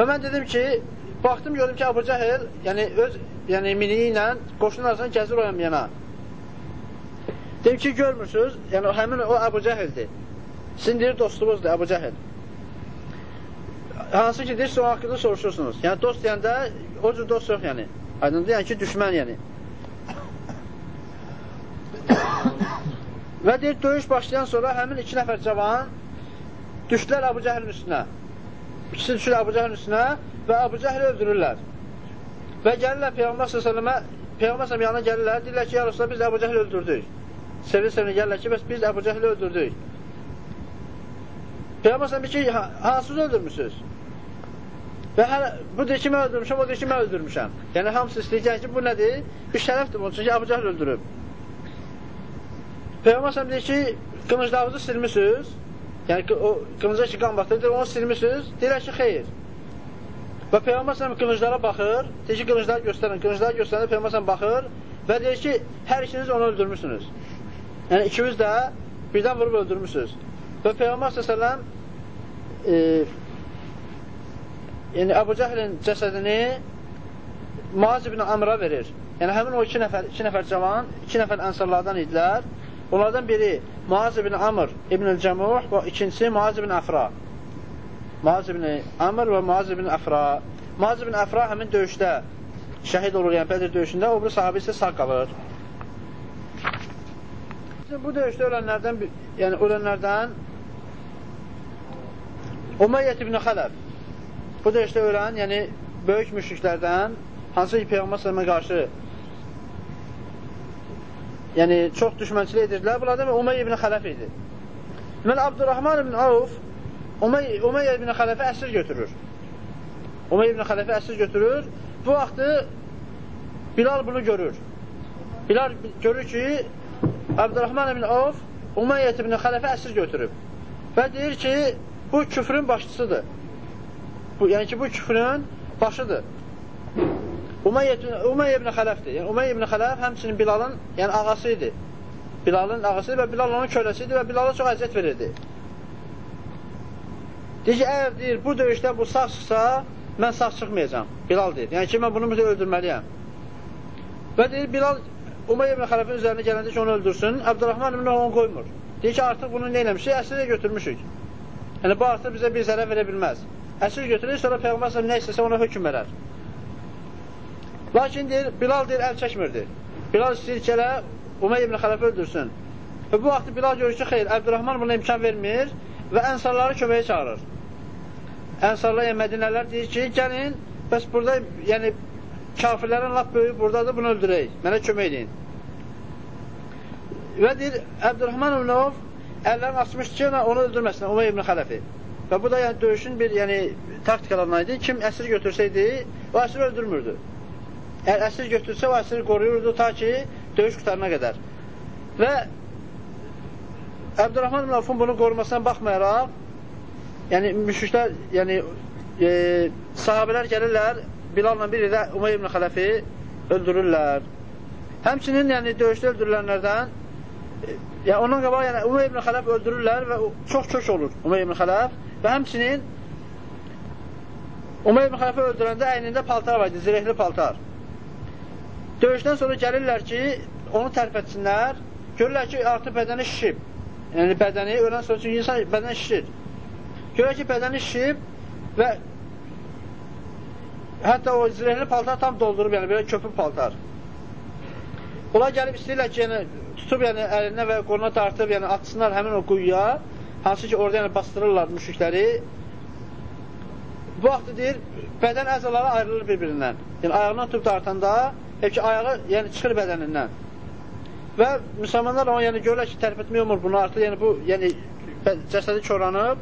Və mən dedim ki, baxdım gördüm ki, Abu Cəhil, yəni öz yəni miniyi ilə qoşunun arasında gəzir o yana. Dedim ki, görmürsünüz, yəni həmin o Abu Cəhildir. Sizin deyir dostluğunuzdur Abu Cəhil. Hansı ki, deyir, son haqqında soruşursunuz. Yəni dost deyəndə o cür dost yox, yəni. Aydındır, yəni ki, düşmən, yəni. Və deyir, döyüş başlayan sonra həmin iki nəfər cavan düşdülər Abu Cəhilin üstünə. İkisi düşür Abu Cəhilin üstünə və Abu Cəhili öldürürlər. Və gəlirlər Peyğəmbər s.ə.və Peyğəmbər s.ə.və yanına gəlirlər, deyirlər ki, ya Rasulullah, biz Əbu Cəhli öldürdük. Sevin-sevin gəlirlər ki, bəs biz Əbu Cəhli öldürdük. Peyğəmbər s.ə.və ki, hansız öldürmüsünüz? Və hər, bu deyir ki, mən öldürmüşəm, o deyir ki, mən öldürmüşəm. Yəni, hamısı istəyəcək ki, bu nədir? Bir şərəfdir bunun, çünki Əbu Cəhli öldürüb. Peyğəmbər s.ə.və deyir ki, qılınclarınızı silmişsiniz. Yəni, o qılıncda ki, qan batırdır, onu silmişsiniz. Deyirlər ki, xeyr. Və Peyğəmbər sələm qılınclara baxır, deyir ki, qılıncları göstərin, qılıncları göstərəndə Peyğəmbər sələm baxır və deyir ki, hər ikiniz onu öldürmüşsünüz. Yəni, ikiniz də birdən vurub öldürmüşsünüz. Və Peyğəmbər sələm e, yəni Əbu Cəhlin cəsədini Muaz ibn Amra verir. Yəni, həmin o iki nəfər, iki nəfər cavan, iki nəfər ənsarlardan idilər. Onlardan biri Muaz ibn Amr ibn Cəmuh və ikincisi Muaz ibn Əfra. Muaz ibn Amr və Muaz ibn Əfra. Muaz ibn Əfra həmin döyüşdə şəhid olur, yəni Bədir döyüşündə, o bir sahabi isə sağ qalır. Bu döyüşdə ölənlərdən, yəni ölənlərdən Umeyyət ibn Xələf. Bu döyüşdə ölən, yəni böyük müşriklərdən, hansı ki, Peyğəmbər sələmə qarşı yəni çox düşmənçilik edirdilər. Bunlardan Umeyyə ibn Xələf idi. Deməli, Abdurrahman ibn Avf Umey Umeyyə ibn Xələfə əsir götürür. Umeyyə ibn Xələfə əsir götürür. Bu vaxtı Bilal bunu görür. Bilal görür ki, Abdurrahman ibn Avf Umeyyə ibn Xələfə əsir götürüb. Və deyir ki, bu küfrün başçısıdır. Bu, yəni ki, bu küfrün başıdır. Umeyyə ibn Xələfdir. Yəni, Umeyyə ibn Xələf həmçinin Bilalın yəni, ağası idi. Bilalın ağası idi və Bilal onun köləsi idi və Bilala çox əziyyət verirdi. Deyir ki, əgər deyir, bu döyüşdə bu sağ çıxsa, mən sağ çıxmayacam. Bilal deyir. Yəni ki, mən bunu öldürməliyəm. Və deyir, Bilal Umayyə ibn Xələfin üzərinə gələndə ki, onu öldürsün. Əbdurrahman ibn onu qoymur. Deyir ki, artıq bunu nə eləmişik? Əsirə götürmüşük. Yəni, bu artıq bizə bir zərər verə bilməz. Əsir götürür, sonra Peyğəmbər nə istəsə ona hökum verər. Lakin deyir, Bilal deyir, əl çəkmirdi. Bilal istəyir ki, elə Umayyə ibn Xələfi öldürsün. Və bu vaxt Bilal görür ki, xeyr, Əbdurrahman buna imkan vermir və ənsarları köməyə çağırır. Ənsarlar, yəni Mədinələr deyir ki, gəlin, bəs burada, yəni kafirlərin lap böyük buradadır, bunu öldürək, mənə kömək edin. Və deyir, Əbdurrahman ibn Avf əllərini açmışdı ki, onu öldürməsin, Umay ibn Xələfi. Və bu da yəni döyüşün bir yəni taktikalarından idi. Kim əsir götürsəydi, o əsiri öldürmürdü. Əgər əsir götürsə, o əsiri qoruyurdu ta ki, döyüş qutarına qədər. Və Əbdurrahman ibn Avfun bunu qorumasına baxmayaraq, yəni müşriklər, yəni e, sahabələr gəlirlər, Bilal'la biri də Umay ibn Xələfi öldürürlər. Həmçinin yəni döyüşdə öldürülənlərdən e, yəni ondan qabaq yəni Umay ibn Xələf öldürürlər və çox kök olur Umay ibn Xələf və həmçinin Umay ibn Xələfi öldürəndə əynində paltar var idi, zirehli paltar. Döyüşdən sonra gəlirlər ki, onu tərpətsinlər, görürlər ki, artıq bədəni şişib. Yəni bədəni ölən sonra çünki insan bədən şişir. Görək ki, bədəni şişib və hətta o zirehli paltar tam doldurub, yəni belə köpük paltar. Onlar gəlib istəyirlər ki, yəni, tutub yəni, əlinə və qoluna dartıb, yəni atsınlar həmin o quyuya, hansı ki, orada yəni, bastırırlar müşrikləri. Bu vaxtı deyir, bədən əzaları ayrılır bir-birindən. Yəni, ayağından tutub dartanda, hep ki, ayağı yəni, çıxır bədənindən. Və müsəlmanlar onu yəni görürlər ki, tərpətmək olmur bunu artıq, yəni bu yəni cəsədi çoranıb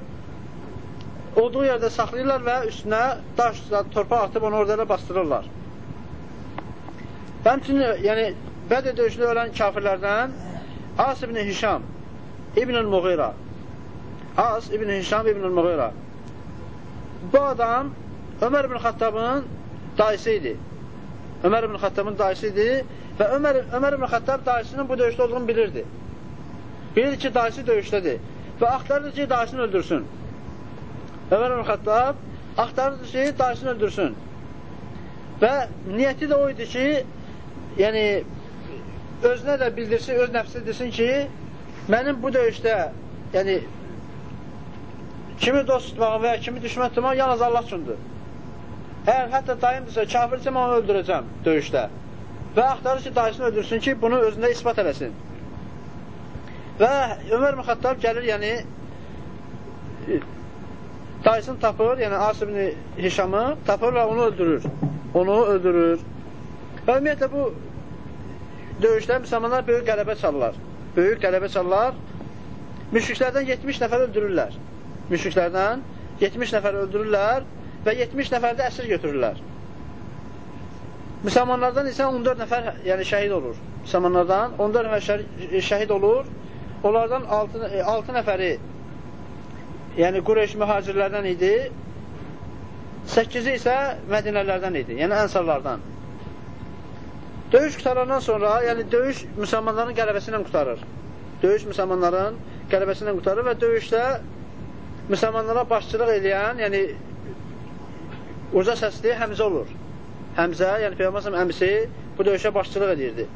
olduğu yerdə saxlayırlar və üstünə daş, torpaq atıb onu orada bastırırlar. Həmçinin yəni Bədir döyüşündə ölən kafirlərdən As ibn Hişam İbn-ül Muğira As ibn Hişam İbn-ül Muğira Bu adam Ömər ibn Xattabın dayısı idi. Ömər ibn Xattabın dayısı idi Və Ömər, Ömər ibn Xəttab dayısının bu döyüşdə olduğunu bilirdi. Bilirdi ki, dayısı döyüşdədir və axtarırdı ki, dayısını öldürsün. Ömər ibn Xəttab axtarırdı ki, dayısını öldürsün. Və niyyəti də o idi ki, yəni özünə də bildirsin, öz nəfsi desin ki, mənim bu döyüşdə, yəni kimi dost tutmağım və ya kimi düşmən tutmağım yalnız Allah üçündür. Əgər hətta dayımdırsa, kafirsə mən onu öldürəcəm döyüşdə. Və axtarır ki, dayısını öldürsün ki, bunu özündə ispat eləsin. Və Ömər Müxattab gəlir, yəni dayısını tapır, yəni Asibini Hişamı tapır və onu öldürür. Onu öldürür. Və ümumiyyətlə bu döyüşdə müsəlmanlar böyük qələbə çalırlar. Böyük qələbə çalırlar. Müşriklərdən 70 nəfər öldürürlər. Müşriklərdən 70 nəfər öldürürlər və 70 nəfər də əsir götürürlər. Müsəlmanlardan isə 14 nəfər yəni şəhid olur. Müsəlmanlardan 14 nəfər şəhid olur. Onlardan 6, 6 nəfəri yəni Qureyş mühacirlərdən idi. 8-i isə Mədinələrdən idi, yəni ənsarlardan. Döyüş qutarandan sonra, yəni döyüş müsəlmanların qələbəsi ilə qutarır. Döyüş müsəlmanların qələbəsi ilə qutarır və döyüşdə müsəlmanlara başçılıq edən, yəni uca səsli Həmzə olur. Həmzə, yəni Peyğəmbər əmisi bu döyüşə başçılıq edirdi.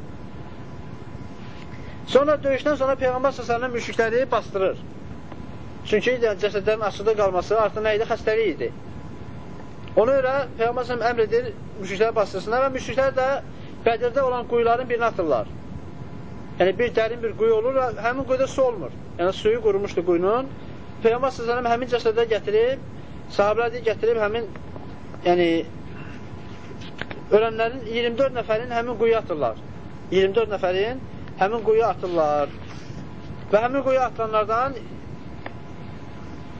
Sonra döyüşdən sonra Peyğəmbər s.ə.v müşrikləri bastırır. Çünki yəni, cəsədlərin açıqda qalması artıq nə idi? Xəstəlik idi. Ona görə Peyğəmbər s.ə.v əmr edir müşrikləri bastırsınlar və müşriklər də Bədirdə olan quyuların birini atırlar. Yəni bir dərin bir quyu olur və həmin quyuda su olmur. Yəni suyu qurumuşdu quyunun. Peyğəmbər sallallahu həmin cəsədə gətirib, sahabelər deyə gətirib həmin yəni ölənlərin 24 nəfərin həmin quyuya atırlar. 24 nəfərin həmin quyuya atırlar. Və həmin quyuya atılanlardan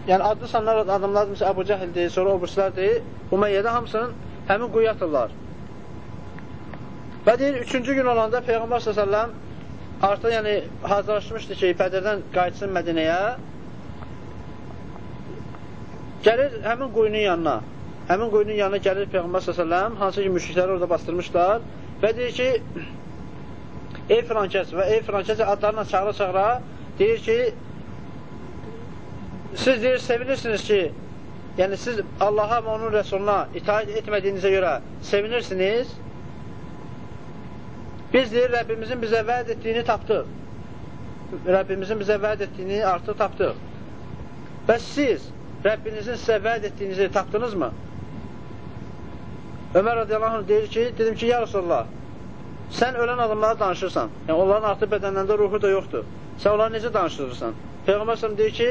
yəni adlı sanlar adamlar məsələn Əbu Cəhildir, sonra obrislərdir. Uməyyədə hamısının həmin quyuya atırlar. Və deyir, üçüncü gün olanda Peyğəmbər s.ə.v artıq yəni hazırlaşmışdı ki, Bədirdən qayıtsın Mədinəyə. Gəlir həmin quyunun yanına. Həmin quyunun yanına gəlir Peyğəmbər s.ə.v hansı ki, müşrikləri orada bastırmışlar və deyir ki, ey Frankəs və ey Frankəs adlarla çağıra-çağıra deyir ki, siz deyir, sevinirsiniz ki, yəni siz Allaha və onun rəsuluna itaat etmədiyinizə görə sevinirsiniz Biz deyir, Rəbbimizin bizə vəd etdiyini tapdıq. Rəbbimizin bizə vəd etdiyini artıq tapdıq. Bəs siz Rəbbinizin sizə vəd etdiyinizi tapdınızmı? Ömər radiyallahu anh deyir ki, dedim ki, ya Rasulullah, sən ölən adamlara danışırsan. Yəni, onların artıq bədənlərində ruhu da yoxdur. Sən onları necə danışdırırsan? Peyğəmbər səhəm deyir ki,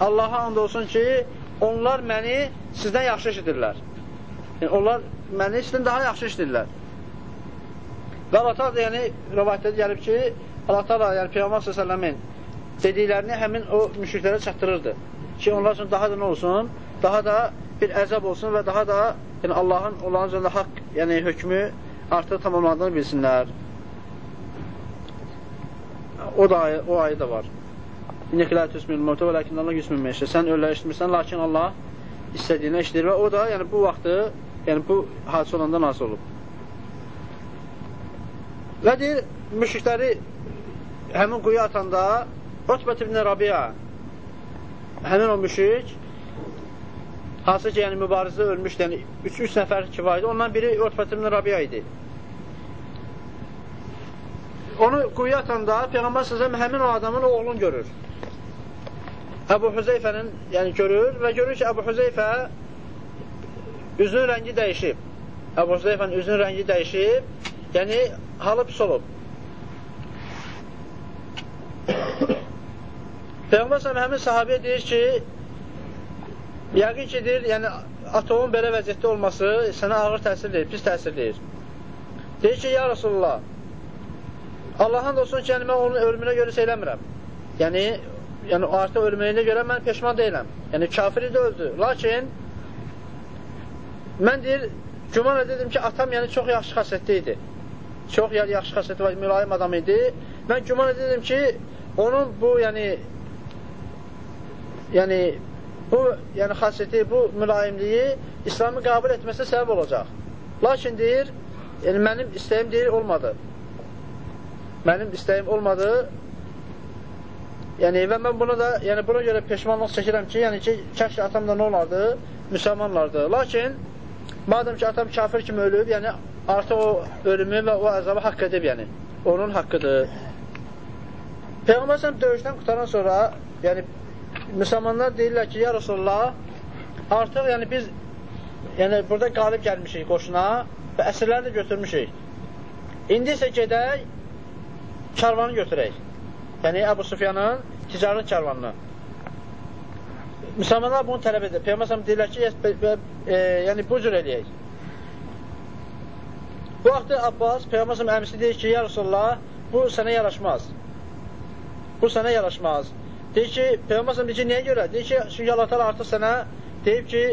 Allaha and olsun ki, onlar məni sizdən yaxşı eşidirlər. Yəni, onlar məni sizdən daha yaxşı eşidirlər. Və Allah da yəni rəvayətdə gəlib ki, Allah Taala yəni Peyğəmbər sallallahu dediklərini həmin o müşriklərə çatdırırdı. Ki onlar üçün daha da nə olsun? Daha da bir əzab olsun və daha da yəni Allahın onların üzərində haqq, yəni hökmü artıq tamamlandığını bilsinlər. O da o ayə də var. İnnəkə la tusmil mevtə və lakin Allah yusmin meşə. Sən ölüləri eşitmirsən, lakin Allah istədiyini eşidir və o da yəni bu vaxtı, yəni bu hadisə olanda nazil olub. Və deyir, müşrikləri həmin quyu atanda Utbət ibn Rabia həmin o müşrik hansı ki, yəni mübarizdə ölmüşdü, yəni 3-3 nəfər kifayədi, ondan biri Utbət ibn Rabia idi. Onu quyu atanda Peyğəmbər səsəm həmin o adamın oğlunu görür. Əbu Hüzeyfənin yəni görür və görür ki, Əbu Hüzeyfə üzünün rəngi dəyişib. Əbu Hüzeyfənin üzünün rəngi dəyişib, yəni halı pis olub. Peyğəmbər səhəm həmin sahabiyə deyir ki, yəqin ki, deyir, yəni atomun belə vəziyyətdə olması sənə ağır təsir deyir, pis təsir deyir. Deyir ki, ya Rasulullah, Allahın da olsun ki, yəni mən onun ölümünə görə söyləmirəm. Yəni, yəni artıq ölməyinə görə mən peşman deyiləm. Yəni, kafiri də öldü. Lakin, mən deyir, güman edirdim ki, atam yəni çox yaxşı xəsətli idi çox yəni, yaxşı xəsəti var, mülayim adam idi. Mən güman edirdim ki, onun bu, yəni, yəni, bu yəni, xəsəti, bu mülayimliyi İslamı qəbul etməsinə səbəb olacaq. Lakin deyir, yəni, mənim istəyim deyir, olmadı. Mənim istəyim olmadı. Yəni, və mən buna da, yəni, buna görə peşmanlıq çəkirəm ki, yəni ki, kəşki atamda nə olardı? müsəlmanlardır. Lakin, madəm ki, atam kafir kimi ölüb, yəni artıq o ölümü və o əzabı haqq edib, yəni. Onun haqqıdır. Peyğəmbər səhəm döyüşdən qutaran sonra, yəni, müsəlmanlar deyirlər ki, ya Rasulullah, artıq, yəni, biz, yəni, burada qalib gəlmişik qoşuna və əsirləri də götürmüşük. İndi isə gedək, karvanı götürək. Yəni, Əbu Sufyanın ticarət karvanını. Müsəlmanlar bunu tələb edir. Peyğəmbər deyirlər ki, e, yəni bu cür eləyək. Bu vaxtda Abbas Peyğəmbər əmisi deyir ki, ya Rasulullah, bu sənə yaraşmaz. Bu sənə yaraşmaz. Deyir ki, Peyğəmbər deyir ki, niyə görə? Deyir ki, çünki Allah təala artıq sənə deyib ki,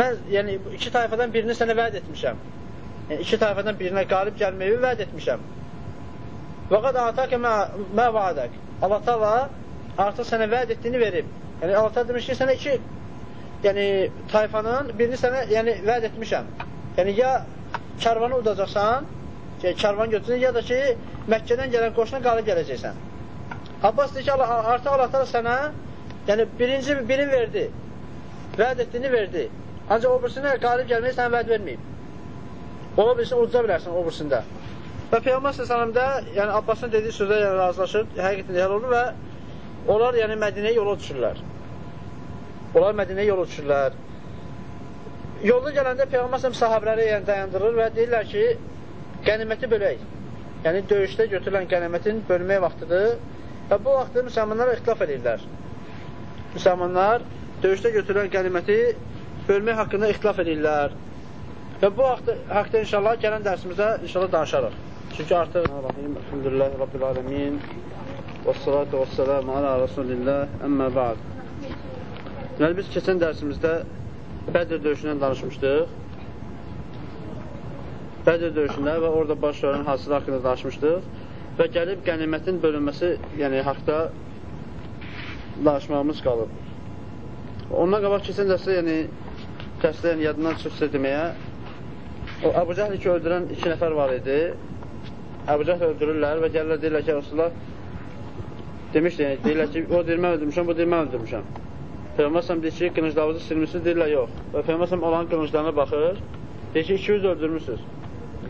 mən yəni iki tayfadan birini sənə vəd etmişəm. Yəni iki tayfadan birinə qalib gəlməyi vəd etmişəm. Və qad ataka mə va'adak. Allah təala artıq sənə vəd etdiyini verib. Yəni Allah təala demiş ki, sənə iki yəni tayfanın birini sənə yəni vəd etmişəm. Yəni ya karvanı udacaqsan, ki, karvan götürsən, ya da ki, Məkkədən gələn qoşuna qalib gələcəksən. Abbas deyir ki, Allah, artıq Allah təala sənə yəni birinci birini verdi. Vəd etdiyini verdi. Ancaq o birisinə qalib gəlməyi sənə vəd verməyib. Ola bilsin, uduza bilərsən o birisində. Və Peyğəmbər s.ə.v-də, yəni Abbasın dediyi sözlə yəni, razılaşır, həqiqətən elə olur və onlar yəni Mədinəyə yola düşürlər. Onlar Mədinəyə yol uçurlar. Yolda gələndə Peyğəmbər sahabələri yəni dayandırır və deyirlər ki, qəniməti bölək. Yəni döyüşdə götürülən qənimətin bölmək vaxtıdır və bu vaxtda müsəlmanlar ixtilaf edirlər. Müsəlmanlar döyüşdə götürülən qəniməti bölmək haqqında ixtilaf edirlər. Və bu haqda, haqda inşallah gələn dərsimizdə inşallah danışarıq. Çünki artıq Elhamdülillah Rabbil Alemin və salatu və selamu ala Rasulillah əmmə ba'd. Deməli, biz keçən dərsimizdə Bədir döyüşündən danışmışdıq. Bədir döyüşündə və orada baş verən hadisələr haqqında danışmışdıq və gəlib qənimətin bölünməsi, yəni haqda danışmağımız qalıb. Ondan qabaq keçən dərsə, yəni dərsdə yəni, yadından çıxsa deməyə, o Əbu Cəhli ki, öldürən iki nəfər var idi. Əbu Cəhli öldürürlər və gəlirlər, deyirlər ki, Rasulullah demişdir, yəni, deyirlər ki, o deyir, mən öldürmüşəm, bu deyir, mən öldürmüşəm. Peyğəmbər deyir ki, qılınclarınızı silmişsiniz, deyirlər, yox. Və Peyğəmbər onların qılınclarına baxır, deyir ki, 200 öldürmüşsünüz.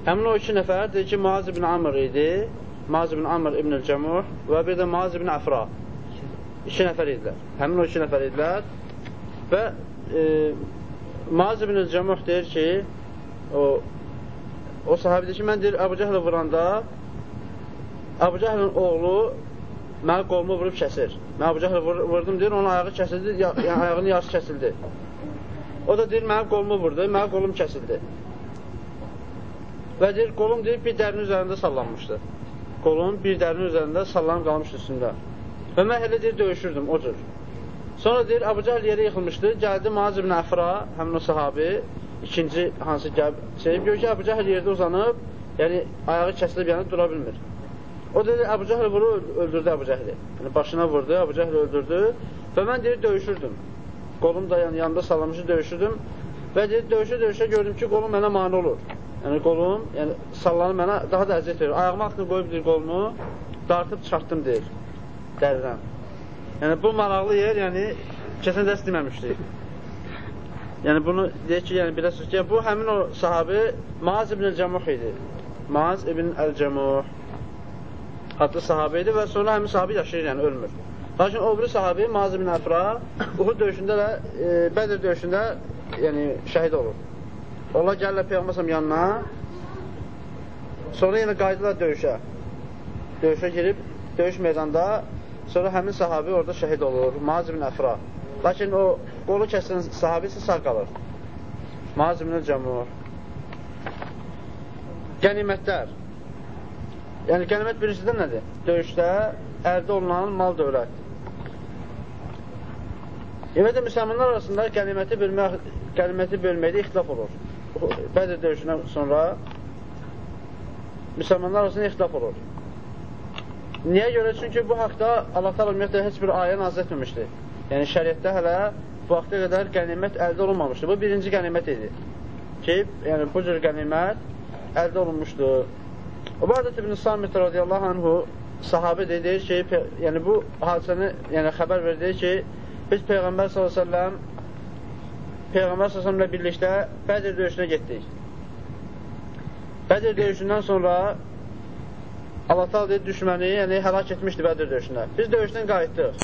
Həmin o iki nəfər deyir ki, Muaz ibn Amr idi, Muaz ibn Amr ibn Cəmuh və bir də Muaz ibn Əfra. İki nəfər idilər. Həmin o iki nəfər idilər. Və e, Muaz ibn Cəmuh deyir ki, o, o sahabi deyir ki, mən deyir, Əbu Cəhlə vuranda Əbu Cəhlin oğlu Məni qolumu vurub kəsir. Mən Əbu Cəhlə vur, vurdum, deyir, onun ayağı kəsildi, yəni ayağının yarısı kəsildi. O da deyir, mənim qolumu vurdu, mənim qolum kəsildi. Və deyir, qolum deyir, bir dərinin üzərində sallanmışdı. Qolum bir dərinin üzərində sallanıb qalmışdı üstündə. Mən hələ deyir, döyüşürdüm, o cür. Sonra deyir, Əbu Cəhl yerə yıxılmışdı, gəldi Muaz ibn Əfra, həmin o sahabi, ikinci hansı gəlib, şey, gör ki, Əbu Cəhl yerdə uzanıb, yəni ayağı kəsilib, yəni dura bilmir. O dedi, Əbu Cəhl vurur, öldürdü Əbu Cəhli. Yəni, başına vurdu, Əbu Cəhl öldürdü və mən deyir, döyüşürdüm. Qolum da yəni, yanında sallamışı döyüşürdüm və deyir, döyüşə-döyüşə gördüm ki, qolum mənə mani olur. Yəni, qolum, yəni, sallanıb mənə daha da əziyyət verir. Ayağımı altına qoyub deyir, qolumu dartıb çıxartdım deyir, dəridən. Yəni, bu maraqlı yer, yəni, keçən dərs deməmişdik. Yəni, bunu deyək ki, yəni, biləsiniz ki, bu həmin o sahabi Maaz ibn Cəmuh idi. Maaz ibn Əl-Cəmuh adlı sahabə idi və sonra həmin sahabə yaşayır, yəni ölmür. Lakin o biri sahabi Mazı bin Əfra Uhud döyüşündə də, e, Bədir döyüşündə yəni şəhid olur. Onlar gəlirlər Peyğəmbər yanına, sonra yenə qayıdırlar döyüşə. Döyüşə girib, döyüş meydanda, sonra həmin sahabi orada şəhid olur, Mazı bin Əfra. Lakin o qolu kəsilən sahabi isə sağ qalır. Mazı bin Cəmur. Qənimətlər. Yəni, qənimət birincidən nədir? Döyüşdə əldə olunan mal dövlət. Ümumiyyətlə, müsəlmanlar arasında qəniməti, bölmək, qəniməti bölməkdə ixtilaf olur. Bədir döyüşündən sonra müsəlmanlar arasında ixtilaf olur. Niyə görə? Çünki bu haqda Allah təala ümumiyyətlə heç bir ayə nazil etməmişdir. Yəni şəriətdə hələ bu vaxta qədər qənimət əldə olunmamışdır. Bu birinci qənimət idi. Ki, yəni bu cür qənimət əldə olunmuşdur. Ubadət ibn Samit radiyallahu anhu sahabə deyir ki, yəni bu hadisəni yəni xəbər verdi ki, biz Peyğəmbər s.ə.v Peyğəmbər səsəmlə birlikdə Bədir döyüşünə getdik. Bədir döyüşündən sonra Allah-u Teala düşməni, yəni həlak etmişdi Bədir döyüşündə. Biz döyüşdən qayıtdıq.